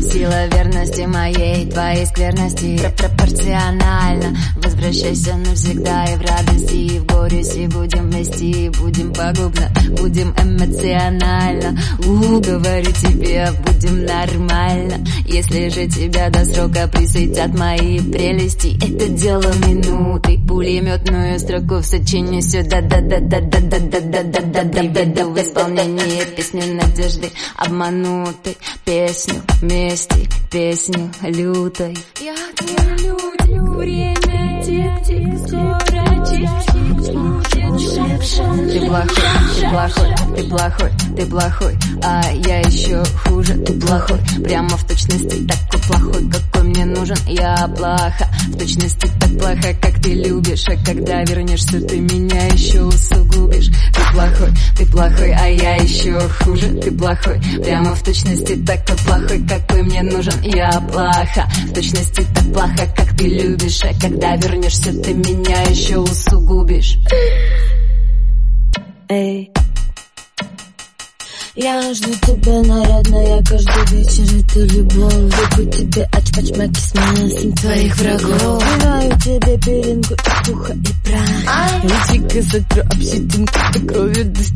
Сила верности моей, твоей скверности Пропорционально Возвращайся навсегда и в радости, и в горести Будем вместе, будем пагубно Будем эмоционально говорю тебе, будем нормально Если же тебя до срока присытят мои прелести Это дело минуты Пулеметную строку в сочине сюда да да да да да да да да да да да да в исполнении песни надежды обманутой Песню вместе, песню лютой Я люблю чик-чик Ты плохой, ты плохой, ты плохой, ты плохой. А я еще хуже, ты плохой. Прямо в точности такой плохой, какой мне нужен. Я плохо, в точности так плохо, как ты любишь. А когда вернешься, ты меня еще усугубишь плохой, ты плохой, а я еще хуже. Ты плохой, прямо в точности такой плохой, какой мне нужен. Я плохо, в точности так плохо, как ты любишь. А когда вернешься, ты меня еще усугубишь. Эй, я жду тебя нарядная каждый вечер Это любовь. Выку тебе ачпачмаки с мясом твоих врагов. Вливаю тебе перинку из пуха и праха Личико сотру об щетинку ты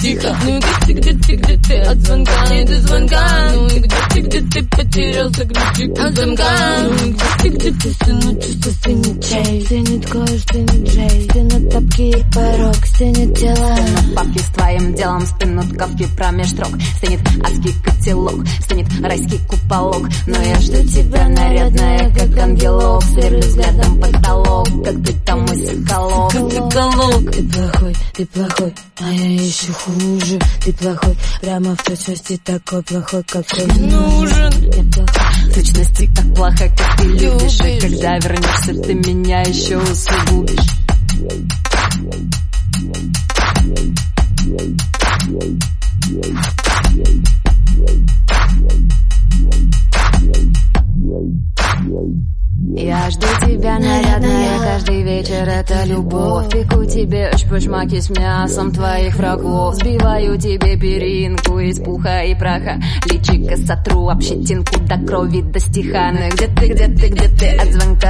стиха Ну где ты, где ты, где ты от звонка не до звонка Ну и где ты, где ты потерялся ключик от замка Ну и где ты, где ты, сыну чувство стынет чай Стынет кое-что не Джей Стынут тапки и порог, стынет тело Стынут папки с твоим делом, стынут капки промеж строк. Стынет адский котелок, стынет райский куполок. Но я жду тебя нарядная, как ангелок. Сверлю взглядом потолок, как ты там мой соколок Как ты колок Ты плохой, ты плохой, а я еще хуже. Ты плохой, прямо в точности такой плохой, какой мне нужен. Я плохой. В точности так плохо, как ты любишь. И когда вернешься, ты меня еще усугубишь Я жду тебя, нарядная, каждый вечер это любовь. Пеку тебе шпашмаки с мясом твоих врагов. Сбиваю тебе перинку из пуха и праха. Личико сотру об щетинку до крови, до стиха Ну где ты, где ты, где ты, от звонка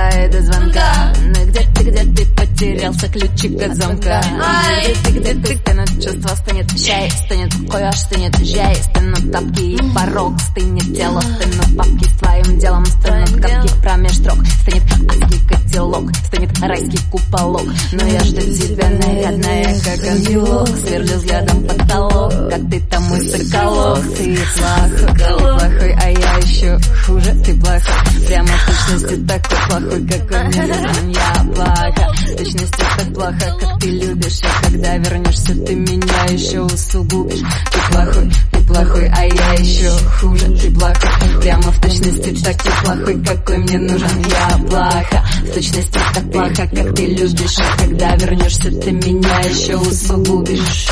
потерялся ключик от замка. Ну где ты, где ты, стынут чувства, стынет чай Стынет коешь, стынет жай, стынут тапки и порог Стынет тело, стынут папки. С твоим делом Стынут капки промеж строк Станет райский куполок Но я жду тебя нарядная, как ангелок Сверлю взглядом потолок, как ты там мой соколок. Ты плохой, плохой, а я еще хуже Ты плохой, прямо в точности такой плохой, какой мне нужен Я плохо, в точности так плохо, как ты любишь. А когда вернешься, ты меня еще усугубишь. Ты плохой, плохой, а я еще хуже. Ты плохой, прямо в точности такой плохой, какой мне нужен. Я плохо, в точности так плохо, как ты любишь. А когда вернешься, ты меня еще усугубишь